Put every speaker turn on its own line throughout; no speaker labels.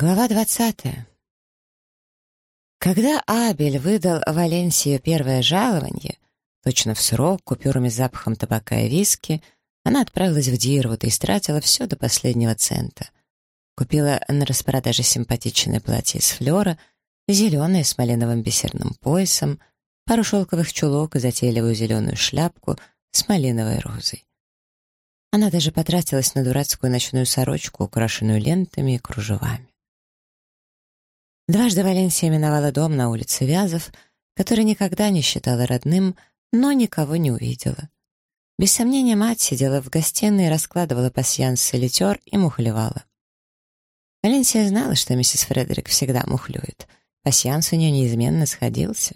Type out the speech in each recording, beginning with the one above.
Глава двадцатая. Когда Абель выдал Валенсию первое жалование, точно в срок, купюрами с запахом табака и виски, она отправилась в Дирвуд и истратила все до последнего цента. Купила на распродаже симпатичное платье из флера, зеленое с малиновым бисерным поясом, пару шелковых чулок и затейливую зеленую шляпку с малиновой розой. Она даже потратилась на дурацкую ночную сорочку, украшенную лентами и кружевами. Дважды Валенсия миновала дом на улице Вязов, который никогда не считала родным, но никого не увидела. Без сомнения, мать сидела в гостиной и раскладывала пасьянс солитер и мухлевала. Валенсия знала, что миссис Фредерик всегда мухлюет. Пасьянс у нее неизменно сходился.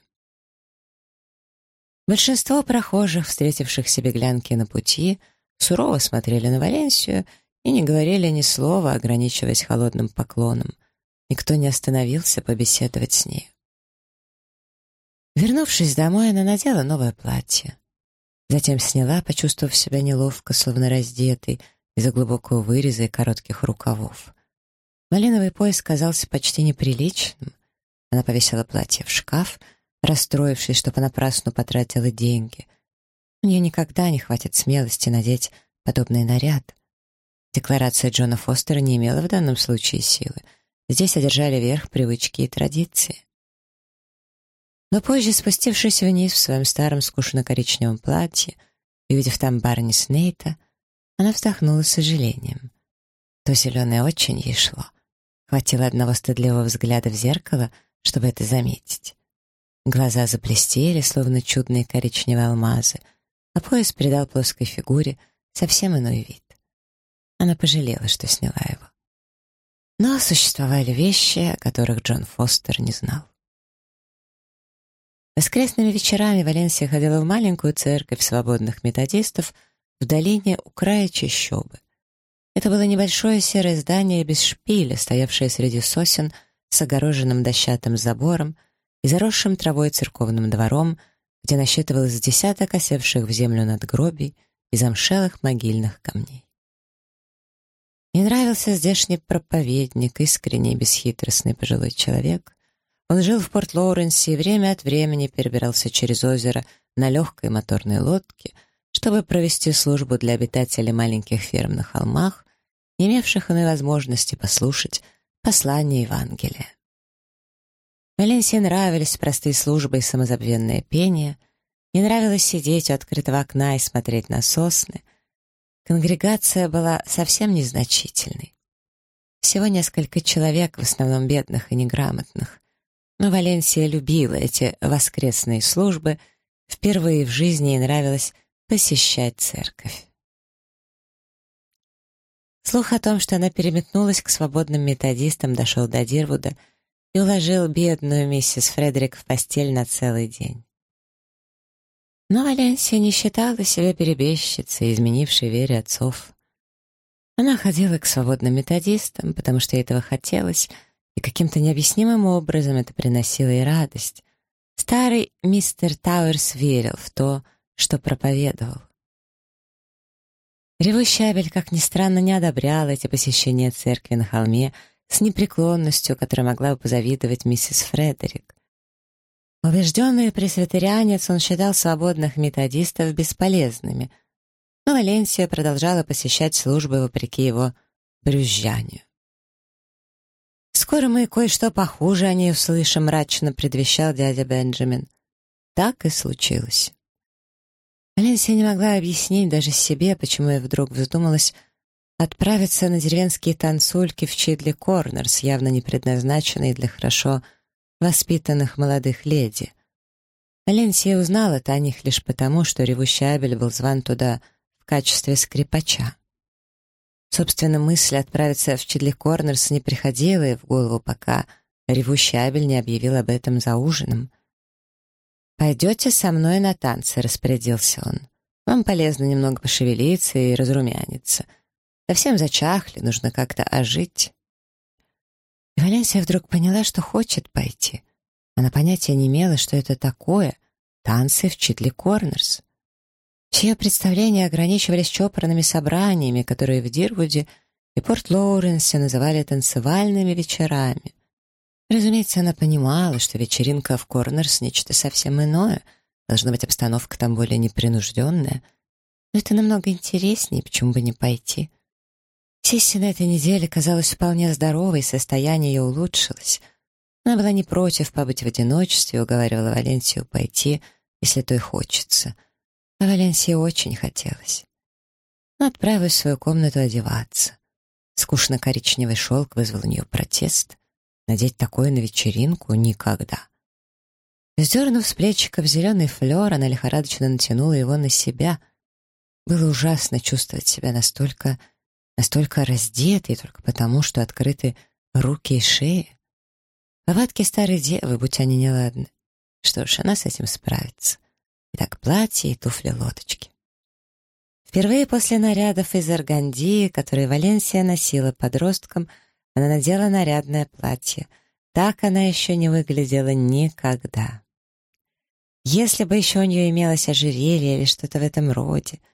Большинство прохожих, встретивших беглянки на пути, сурово смотрели на Валенсию и не говорили ни слова, ограничиваясь холодным поклоном. Никто не остановился побеседовать с ней. Вернувшись домой, она надела новое платье. Затем сняла, почувствовав себя неловко, словно раздетой, из-за глубокого выреза и коротких рукавов. Малиновый пояс казался почти неприличным. Она повесила платье в шкаф, расстроившись, что понапрасну потратила деньги. У нее никогда не хватит смелости надеть подобный наряд. Декларация Джона Фостера не имела в данном случае силы — Здесь одержали верх привычки и традиции. Но позже, спустившись вниз в своем старом скучно-коричневом платье увидев там Барни Снейта, она вздохнула с сожалением. То зеленое очень ей шло. Хватило одного стыдливого взгляда в зеркало, чтобы это заметить. Глаза заблестели, словно чудные коричневые алмазы, а пояс придал плоской фигуре совсем иной вид. Она пожалела, что сняла его. Но существовали вещи, о которых Джон Фостер не знал. Воскресными вечерами Валенсия ходила в маленькую церковь свободных методистов в долине у края Чащобы. Это было небольшое серое здание без шпиля, стоявшее среди сосен с огороженным дощатым забором и заросшим травой церковным двором, где насчитывалось десяток осевших в землю надгробий и замшелых могильных камней. Мне нравился здешний проповедник, искренний, бесхитростный пожилой человек. Он жил в Порт-Лоуренсе и время от времени перебирался через озеро на легкой моторной лодке, чтобы провести службу для обитателей маленьких ферм на холмах, не имевших иной возможности послушать послание Евангелия. Валенсии нравились простые службы и самозабвенное пение, не нравилось сидеть у открытого окна и смотреть на сосны, Конгрегация была совсем незначительной. Всего несколько человек, в основном бедных и неграмотных. Но Валенсия любила эти воскресные службы, впервые в жизни ей нравилось посещать церковь. Слух о том, что она переметнулась к свободным методистам, дошел до Дирвуда и уложил бедную миссис Фредерик в постель на целый день. Но Валенсия не считала себя перебежчицей, изменившей вере отцов. Она ходила к свободным методистам, потому что этого хотелось, и каким-то необъяснимым образом это приносило ей радость. Старый мистер Тауэрс верил в то, что проповедовал. Ревущий Абель, как ни странно, не одобрял эти посещения церкви на холме с непреклонностью, которой могла бы позавидовать миссис Фредерик. Убежденный пресвитерианец, он считал свободных методистов бесполезными, но Валенсия продолжала посещать службы вопреки его брюзжанию. «Скоро мы кое-что похуже о ней услышим», — мрачно предвещал дядя Бенджамин. Так и случилось. Валенсия не могла объяснить даже себе, почему я вдруг вздумалась отправиться на деревенские танцульки в Чидли Корнерс, явно не предназначенные для хорошо воспитанных молодых леди. Аленсия узнала-то о них лишь потому, что ревущий Абель был зван туда в качестве скрипача. Собственно, мысль отправиться в Чидли Корнерс не приходила ей в голову, пока ревущий Абель не объявил об этом за ужином. «Пойдете со мной на танцы», — распорядился он. «Вам полезно немного пошевелиться и разрумяниться. Совсем зачахли, нужно как-то ожить». И Валенсия вдруг поняла, что хочет пойти. Она понятия не имела, что это такое — танцы в Читли Корнерс. Чьи представления ограничивались чопорными собраниями, которые в Дирвуде и Порт-Лоуренсе называли танцевальными вечерами. Разумеется, она понимала, что вечеринка в Корнерс — нечто совсем иное, должна быть обстановка там более непринужденная. Но это намного интереснее, почему бы не пойти? Сисси на этой неделе казалась вполне здоровой, состояние ее улучшилось. Она была не против побыть в одиночестве уговаривала Валенсию пойти, если то и хочется. А Валенсии очень хотелось. Она отправилась в свою комнату одеваться. Скучно-коричневый шелк вызвал у нее протест. Надеть такое на вечеринку — никогда. Сдернув с плечиков зеленый флер, она лихорадочно натянула его на себя. Было ужасно чувствовать себя настолько настолько раздетый только потому, что открыты руки и шеи. Повадки старой девы, будь они неладны. Что ж, она с этим справится. Итак, платье и туфли-лодочки. Впервые после нарядов из Аргандии, которые Валенсия носила подростком, она надела нарядное платье. Так она еще не выглядела никогда. Если бы еще у нее имелось ожерелье или что-то в этом роде —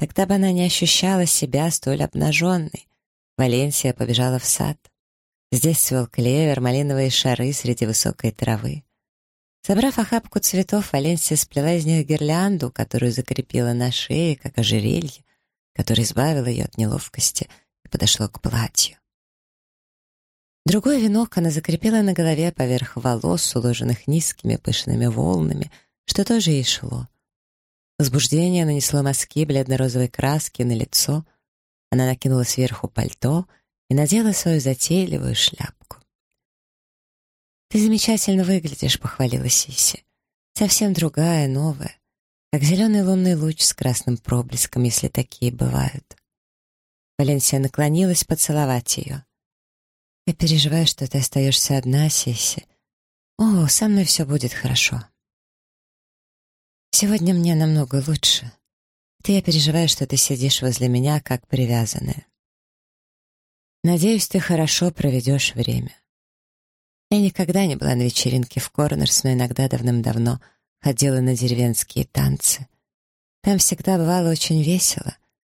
Тогда бы она не ощущала себя столь обнаженной. Валенсия побежала в сад. Здесь цвел клевер, малиновые шары среди высокой травы. Собрав охапку цветов, Валенсия сплела из них гирлянду, которую закрепила на шее, как ожерелье, которое избавило ее от неловкости и подошло к платью. Другой венок она закрепила на голове поверх волос, уложенных низкими пышными волнами, что тоже ей шло — Возбуждение нанесло мазки бледно-розовой краски на лицо. Она накинула сверху пальто и надела свою затейливую шляпку. «Ты замечательно выглядишь», — похвалила Сиси. «Совсем другая, новая, как зеленый лунный луч с красным проблеском, если такие бывают». Валенсия наклонилась поцеловать ее. «Я переживаю, что ты остаешься одна, Сиси. О, со мной все будет хорошо». Сегодня мне намного лучше. Ты я переживаю, что ты сидишь возле меня, как привязанная. Надеюсь, ты хорошо проведешь время. Я никогда не была на вечеринке в Корнерс, но иногда давным-давно ходила на деревенские танцы. Там всегда бывало очень весело,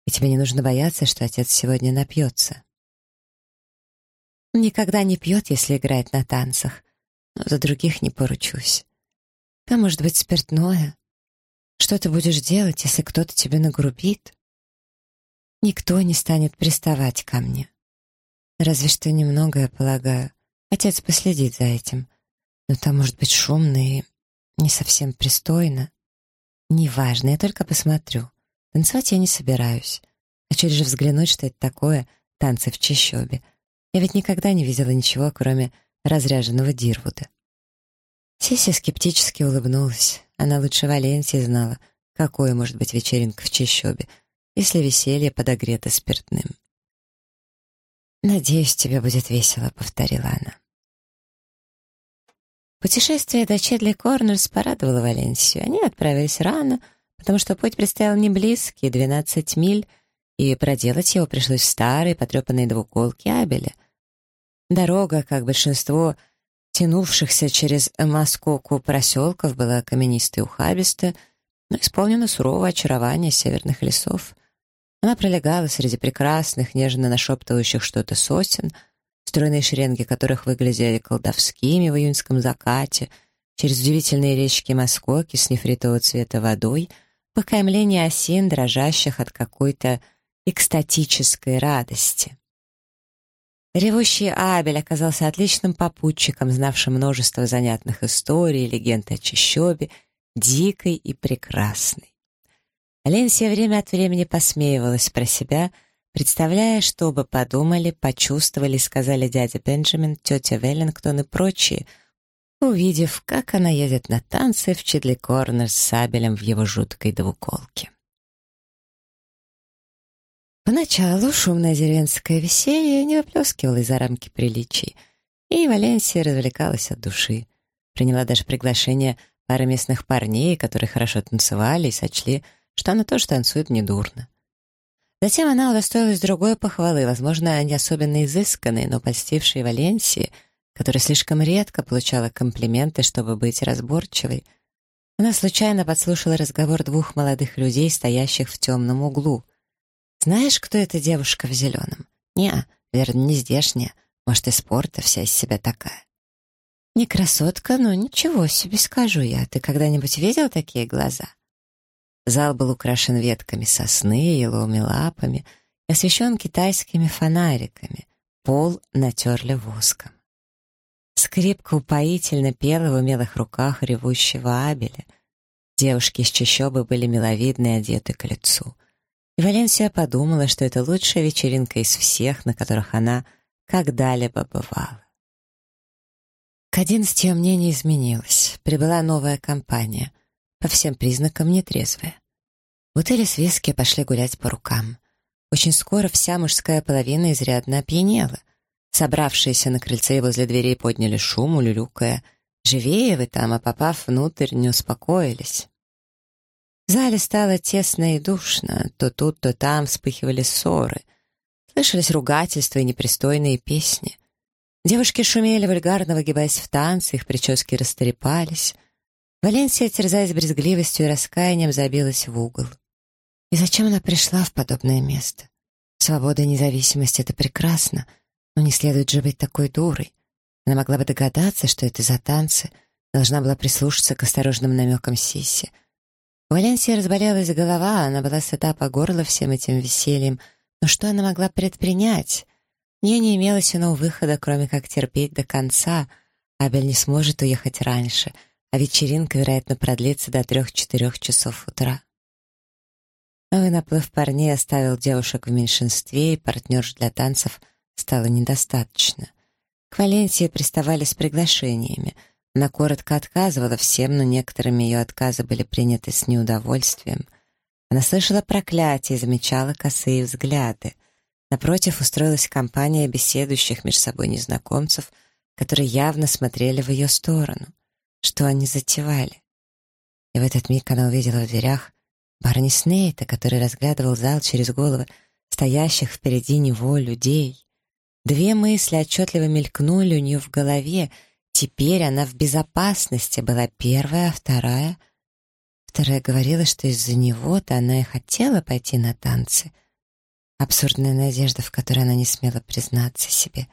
и тебе не нужно бояться, что отец сегодня напьется. Он никогда не пьет, если играет на танцах, но за других не поручусь. Там может быть спиртное, что ты будешь делать, если кто-то тебе нагрубит? Никто не станет приставать ко мне. Разве что немного, я полагаю. Отец последит за этим. Но там может быть шумно и не совсем пристойно. Неважно, я только посмотрю. Танцевать я не собираюсь. Хочу лишь взглянуть, что это такое танцы в чащобе. Я ведь никогда не видела ничего, кроме разряженного Дирвуда. Сися скептически улыбнулась. Она лучше Валенсии знала, какое может быть вечеринка в Чищобе, если веселье подогрето спиртным. «Надеюсь, тебе будет весело», — повторила она. Путешествие до Чедли Корнерс порадовало Валенсию. Они отправились рано, потому что путь предстоял не близкий, 12 миль, и проделать его пришлось в старой, потрепанной двуколке Абеля. Дорога, как большинство тянувшихся через Москоку проселков, была каменистой и ухабистая, но исполнена сурового очарования северных лесов. Она пролегала среди прекрасных, нежно нашептывающих что-то сосен, стройные шеренги которых выглядели колдовскими в июньском закате, через удивительные речки Москоки с нефритового цвета водой, в окаймлении осин, дрожащих от какой-то экстатической радости. Ревущий Абель оказался отличным попутчиком, знавшим множество занятных историй, легенд о Чищобе, дикой и прекрасной. Ленсия время от времени посмеивалась про себя, представляя, что бы подумали, почувствовали, сказали дядя Бенджамин, тетя Веллингтон и прочие, увидев, как она едет на танцы в Чидли Корнер с сабелем в его жуткой двуколке. Поначалу шумное деревенское веселье не выплескивало из-за рамки приличий, и Валенсия развлекалась от души. Приняла даже приглашение пары местных парней, которые хорошо танцевали и сочли, что она тоже танцует недурно. Затем она удостоилась другой похвалы, возможно, не особенно изысканной, но польстившей Валенсии, которая слишком редко получала комплименты, чтобы быть разборчивой. Она случайно подслушала разговор двух молодых людей, стоящих в темном углу. «Знаешь, кто эта девушка в зеленом? Не, верно, не здешняя. Может, и спорта вся из себя такая. Не красотка, но ничего себе скажу я. Ты когда-нибудь видел такие глаза? Зал был украшен ветками сосны, еловыми лапами освещен китайскими фонариками. Пол натерли воском. Скрипка упоительно пела в умелых руках ревущего Абеля. Девушки из чащобы были миловидны и одеты к лицу. И Валенсия подумала, что это лучшая вечеринка из всех, на которых она когда-либо бывала. К одиннадцати ее мнение изменилось. Прибыла новая компания, по всем признакам нетрезвая. Бутыли с виски пошли гулять по рукам. Очень скоро вся мужская половина изрядно опьянела. Собравшиеся на крыльце возле дверей подняли шум, улюлюкая. «Живее вы там!» а попав внутрь, не успокоились. Зале стало тесно и душно. То тут, то там вспыхивали ссоры. Слышались ругательства и непристойные песни. Девушки шумели, вульгарно выгибаясь в танцы, их прически растрепались. Валенсия, терзаясь брезгливостью и раскаянием, забилась в угол. И зачем она пришла в подобное место? Свобода и независимость — это прекрасно — но не следует же быть такой дурой. Она могла бы догадаться, что это за танцы, должна была прислушаться к осторожным намекам Сиси. У Валенсии разболелась голова, она была сыта по горло всем этим весельем, но что она могла предпринять? У нее не имелось иного выхода, кроме как терпеть до конца. Абель не сможет уехать раньше, а вечеринка, вероятно, продлится до трех-четырех часов утра. Новый наплыв парней оставил девушек в меньшинстве, и партнерш для танцев стало недостаточно. К Валенсии приставали с приглашениями. Она коротко отказывала всем, но некоторыми ее отказы были приняты с неудовольствием. Она слышала проклятия и замечала косые взгляды. Напротив устроилась компания беседующих между собой незнакомцев, которые явно смотрели в ее сторону. Что они затевали? И в этот миг она увидела в дверях Барни Снейта, который разглядывал зал через головы стоящих впереди него людей. Две мысли отчетливо мелькнули у нее в голове. Теперь она в безопасности была первая, а вторая... Вторая говорила, что из-за него-то она и хотела пойти на танцы. Абсурдная надежда, в которой она не смела признаться себе.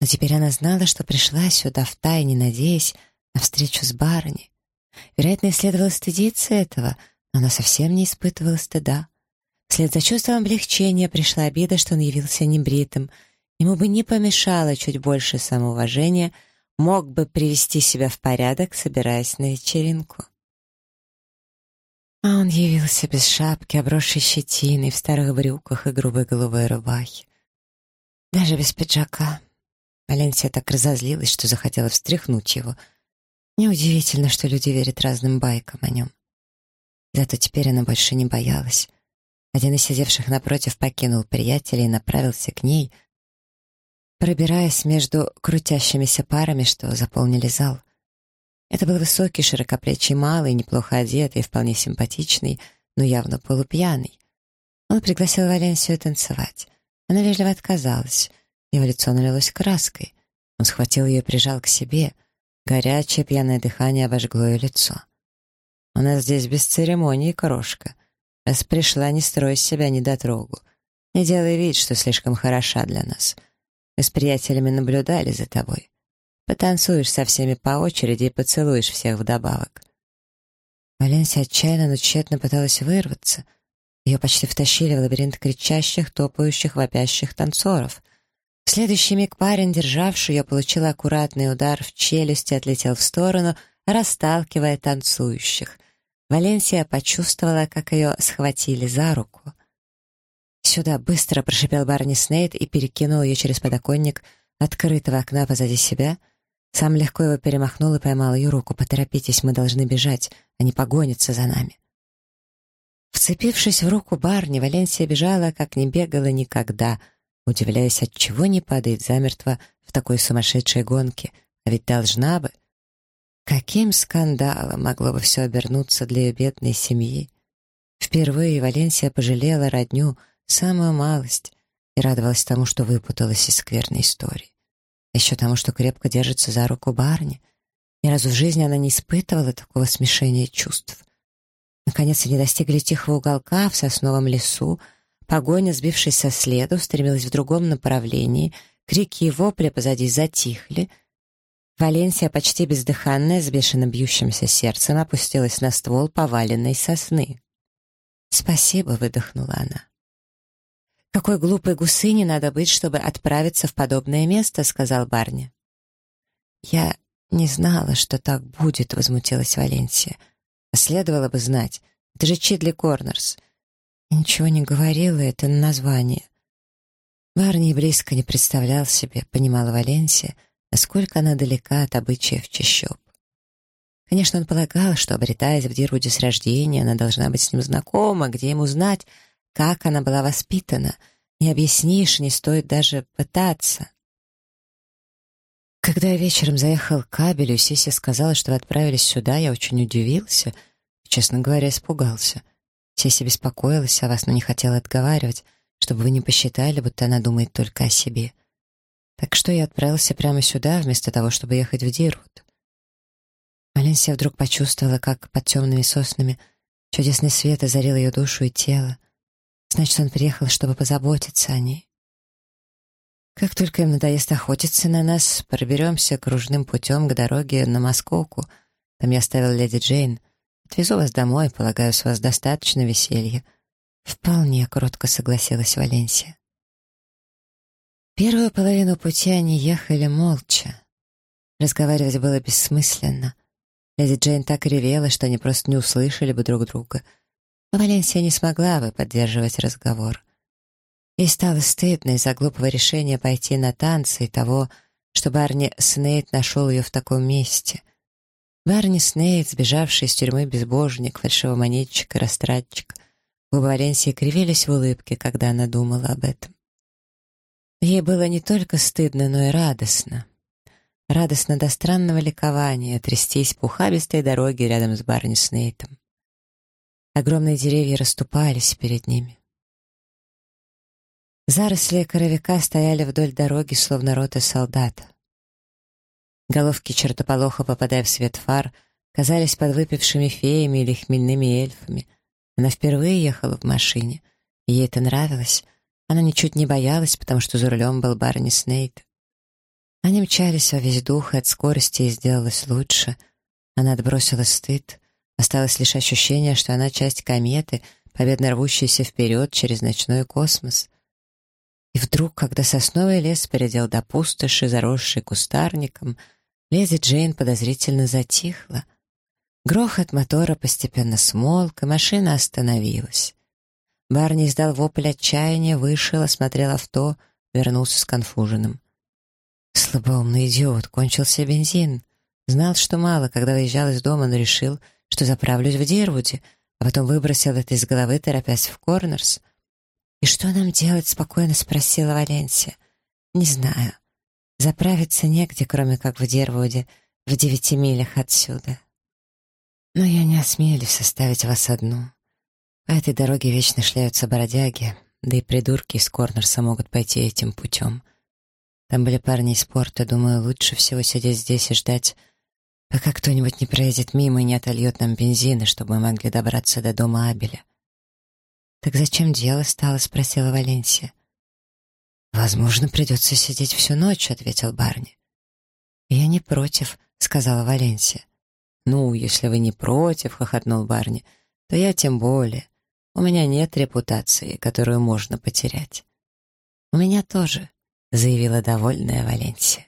Но теперь она знала, что пришла сюда втайне, надеясь на встречу с барыней. Вероятно, следовало стыдиться этого, но она совсем не испытывала стыда. Вслед за чувством облегчения пришла обида, что он явился небритым — Ему бы не помешало чуть больше самоуважения, мог бы привести себя в порядок, собираясь на вечеринку. А он явился без шапки, обросшей щетиной, в старых брюках и грубой голубой рубахе. Даже без пиджака. Валенсия так разозлилась, что захотела встряхнуть его. Неудивительно, что люди верят разным байкам о нем. Зато теперь она больше не боялась. Один из сидевших напротив покинул приятеля и направился к ней — пробираясь между крутящимися парами, что заполнили зал. Это был высокий, широкоплечий малый, неплохо одетый, вполне симпатичный, но явно полупьяный. Он пригласил Валенсию танцевать. Она вежливо отказалась. Его лицо налилось краской. Он схватил ее и прижал к себе. Горячее пьяное дыхание обожгло ее лицо. «У нас здесь без церемонии, крошка. Раз пришла, не строй себя недотрогу. Не делай вид, что слишком хороша для нас. Мы с приятелями наблюдали за тобой. Потанцуешь со всеми по очереди и поцелуешь всех вдобавок». Валенсия отчаянно, но тщетно пыталась вырваться. Ее почти втащили в лабиринт кричащих, топающих, вопящих танцоров. В следующий миг парень, державший ее, получил аккуратный удар в челюсть и отлетел в сторону, расталкивая танцующих. Валенсия почувствовала, как ее схватили за руку. «Сюда, быстро!» — прошипел Барни Снейд и перекинул ее через подоконник открытого окна позади себя. Сам легко его перемахнул и поймал ее руку. «Поторопитесь, мы должны бежать, они погонятся за нами». Вцепившись в руку Барни, Валенсия бежала, как не бегала никогда, удивляясь, от чего не падает замертво в такой сумасшедшей гонке, а ведь должна бы. Каким скандалом могло бы все обернуться для ее бедной семьи? Впервые Валенсия пожалела родню, самую малость, и радовалась тому, что выпуталась из скверной истории. Еще тому, что крепко держится за руку барни. Ни разу в жизни она не испытывала такого смешения чувств. Наконец они достигли тихого уголка в сосновом лесу, Погоня, сбившись со следу, стремилась в другом направлении, крики и вопли позади затихли. Валенсия, почти бездыханная, с бешено бьющимся сердцем, опустилась на ствол поваленной сосны. «Спасибо», — выдохнула она. «Какой глупой гусыни надо быть, чтобы отправиться в подобное место», — сказал Барни. «Я не знала, что так будет», — возмутилась Валенсия. «А следовало бы знать. Это же Чидли Корнерс. Ничего не говорила, это название. Барни близко не представлял себе, понимала Валенсия, насколько она далека от обычаев чащоб. Конечно, он полагал, что, обретаясь в Дирвуде с рождения, она должна быть с ним знакома, где ему знать, как она была воспитана. Не объяснишь, не стоит даже пытаться. Когда я вечером заехал к кабелю, Сися сказала, что вы отправились сюда, я очень удивился честно говоря, испугался — Сеся беспокоилась о вас, но не хотела отговаривать, чтобы вы не посчитали, будто она думает только о себе. Так что я отправился прямо сюда, вместо того, чтобы ехать в Дирвуд. Валенсия вдруг почувствовала, как под темными соснами чудесный свет озарил ее душу и тело. Значит, он приехал, чтобы позаботиться о ней. Как только им надоест охотиться на нас, проберемся кружным путем к дороге на Московку. Там я оставил леди Джейн. Отвезу вас домой, полагаю, с вас достаточно веселья». «Вполне», — кротко согласилась Валенсия. Первую половину пути они ехали молча. Разговаривать было бессмысленно. Леди Джейн так ревела, что они просто не услышали бы друг друга. Валенсия не смогла бы поддерживать разговор. Ей стало стыдно из-за глупого решения пойти на танцы и того, что Барни Снейд нашел ее в таком месте. Барни Снейд, сбежавший из тюрьмы безбожник, фальшивомонетчик и растратчик. Губы Валенсии кривились в улыбке, когда она думала об этом. Ей было не только стыдно, но и радостно. Радостно до странного ликования трястись по ухабистой дороге рядом с Барни Снейтом. Огромные деревья расступались перед ними. Заросли коровика стояли вдоль дороги, словно рота солдат. Головки чертополоха, попадая в свет фар, казались подвыпившими феями или хмельными эльфами. Она впервые ехала в машине, ей это нравилось. Она ничуть не боялась, потому что за рулем был Барни Снейд. Они мчались во весь дух, и от скорости ей сделалось лучше. Она отбросила стыд. Осталось лишь ощущение, что она часть кометы, победно рвущейся вперед через ночной космос. И вдруг, когда сосновый лес передел до пустоши, заросший кустарником, Леди Джейн подозрительно затихла. Грохот мотора постепенно смолк, и машина остановилась. Барни издал вопль отчаяния, вышел, осмотрел авто, вернулся с конфуженным. Слабоумный идиот, кончился бензин. Знал, что мало, когда выезжал из дома, но решил, что заправлюсь в Дервуде, а потом выбросил это из головы, торопясь в Корнерс. «И что нам делать?» — спокойно спросила Валенсия. «Не знаю. Заправиться негде, кроме как в Дервуде, в девяти милях отсюда. Но я не осмелюсь составить вас одну. По этой дороге вечно шляются бродяги, да и придурки из Корнерса могут пойти этим путем. Там были парни из порта, думаю, лучше всего сидеть здесь и ждать, пока кто-нибудь не проедет мимо и не отольет нам бензина, чтобы мы могли добраться до дома Абеля. «Так зачем дело стало?» — спросила Валенсия. «Возможно, придется сидеть всю ночь», — ответил Барни. «Я не против», — сказала Валенсия. «Ну, если вы не против», — хохотнул Барни, — «то я тем более. У меня нет репутации, которую можно потерять». «У меня тоже», — заявила довольная Валенсия.